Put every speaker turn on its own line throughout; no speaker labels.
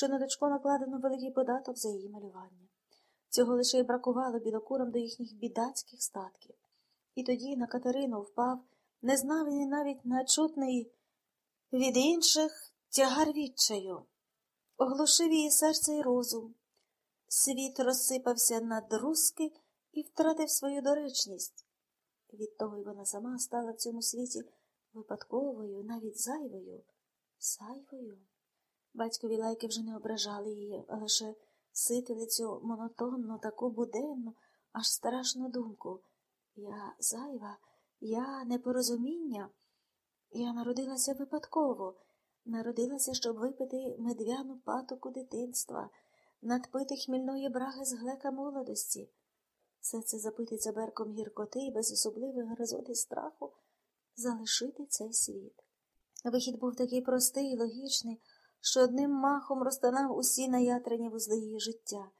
що на дочку накладено великий податок за її малювання. Цього лише й бракувало білокурам до їхніх бідацьких статків. І тоді на Катерину впав незнаваний навіть начутний від інших тягар відчаю, оглушив її серце і розум. Світ розсипався на друзки і втратив свою доречність. Відтого й вона сама стала в цьому світі випадковою, навіть зайвою, зайвою. Батькові лайки вже не ображали її, а лише ситили цю монотонну, таку буденну, аж страшну думку. Я зайва, я непорозуміння. Я народилася випадково, народилася, щоб випити медвяну патоку дитинства, надпити хмільної браги з глека молодості. Все це запити цеберком гіркоти і без особливої гризоти страху залишити цей світ. Вихід був такий простий і логічний, що одним махом розтанав усі наятрені вузли її життя.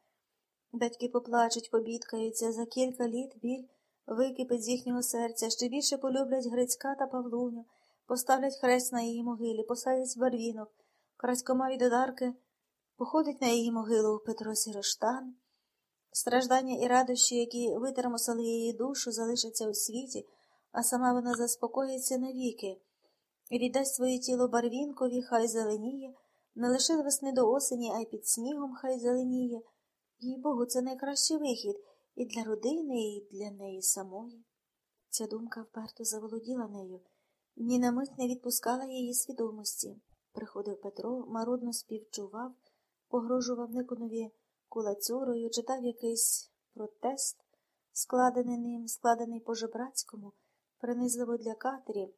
Батьки поплачуть, побідкаються, за кілька літ біль википить з їхнього серця, ще більше полюблять Грицька та Павлуню, поставлять хрест на її могилі, посадять барвінок, краськома від одарки, походить на її могилу Петро Сіроштан. Страждання і радощі, які витермосили її душу, залишаться у світі, а сама вона заспокоїться навіки і віддасть своє тіло барвінкові, хай зеленіє, не лише з весни до осені, а й під снігом хай зеленіє. Їй Богу, це найкращий вихід і для родини, і для неї самої. Ця думка вперто заволоділа нею, ні на мить не відпускала її свідомості. Приходив Петро, марудно співчував, погрожував Никонові кулацюрою, читав якийсь протест, складений ним, складений по жебрацькому, принизливо для катері.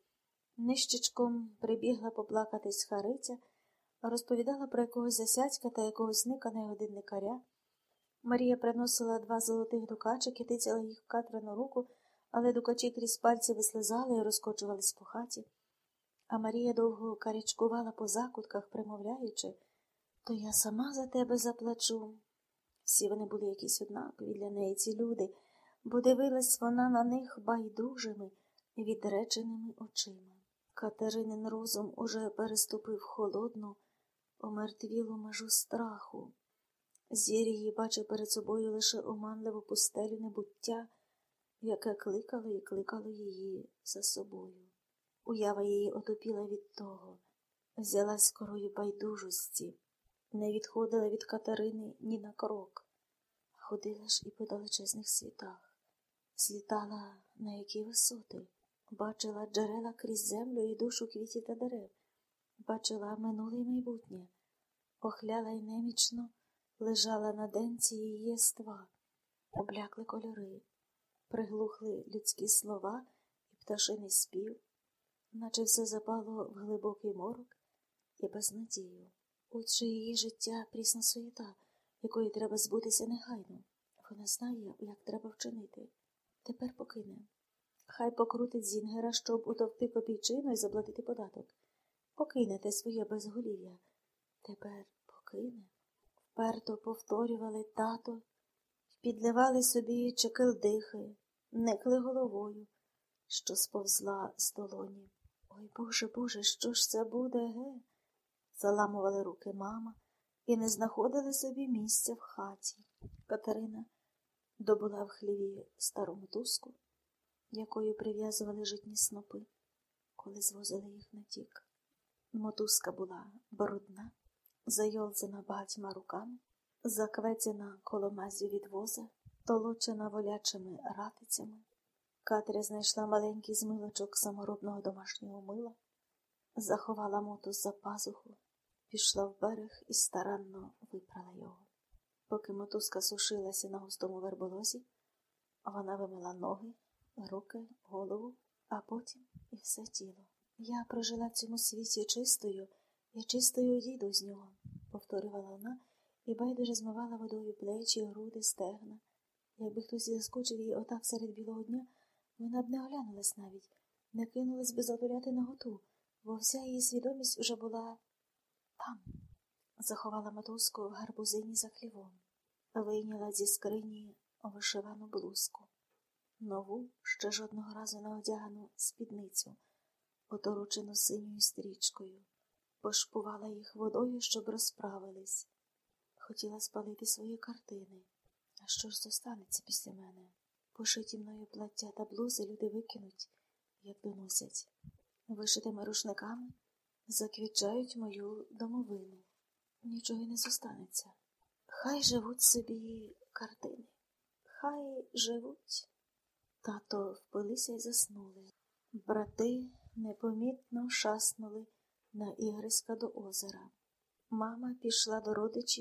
Нищечком прибігла поплакатись Хариця, розповідала про якогось засядька та якогось ника на годинникаря. Марія приносила два золотих дукачики, тицяла їх в Катрину руку, але дукачі крізь пальці вислизали і розкочувались по хаті. А Марія довго карячкувала по закутках, примовляючи, то я сама за тебе заплачу. Всі вони були якісь однакові для неї, ці люди, бо дивилась вона на них байдужими, відреченими очима. Катеринин розум уже переступив холодну, омертвілу межу страху. Зір її бачив перед собою лише оманливу пустелю небуття, яке кликало і кликало її за собою. Уява її отопіла від того, взялась корою байдужості, не відходила від Катерини ні на крок, ходила ж і по далечезних світах, злітала на які висоти, бачила джерела крізь землю і душу квітів та дерев, бачила минуле й майбутнє, охляла й немічно лежала на денці її єства, облякли кольори, приглухли людські слова і пташиний спів, наче все запало в глибокий морок і безнадію. Отже її життя прісна суєта, якої треба збутися негайно. Вона знає, як треба вчинити. Тепер покине. Хай покрутить Зінгера, щоб утовти копійчину і заплатити податок. Покинете своє безголів'я. Тепер покине. Вперто повторювали тато, підливали собі чекилдихи, никли головою, що сповзла з долоні. Ой Боже, Боже, що ж це буде, ге? Заламували руки мама і не знаходили собі місця в хаті. Катерина добула в хліві стару мотузку, якою прив'язували житні снопи, коли звозили їх на тік. Мотузка була брудна зайолзана багатьма руками, заквецяна коломазю від воза, толочена волячими ратицями. Катря знайшла маленький змилочок саморобного домашнього мила, заховала мотус за пазуху, пішла в берег і старанно випрала його. Поки мотузка сушилася на густому верболозі, вона вимила ноги, руки, голову, а потім і все тіло. Я прожила в цьому світі чистою. Я чистою їду з нього, повторювала вона і байдуже змивала водою плечі, груди, стегна. Якби хтось заскочив її отак серед білого дня, вона б не оглянулась навіть, не кинулась би затуляти наготу, бо вся її свідомість уже була там. Заховала мотузку в гарбузині за хлівом, вийняла зі скрині вишивану блузку, нову, ще жодного разу не одягану спідницю, оторочену синьою стрічкою пошпувала їх водою, щоб розправились. Хотіла спалити свої картини. А що ж зостанеться після мене? Пошиті мною плаття та блузи люди викинуть, як доносять. Вишитими рушниками заквітчають мою домовину. Нічого й не зостанеться. Хай живуть собі картини. Хай живуть. Тато впилися й заснули. Брати непомітно шаснули на ігриська до озера. Мама пішла до родичів.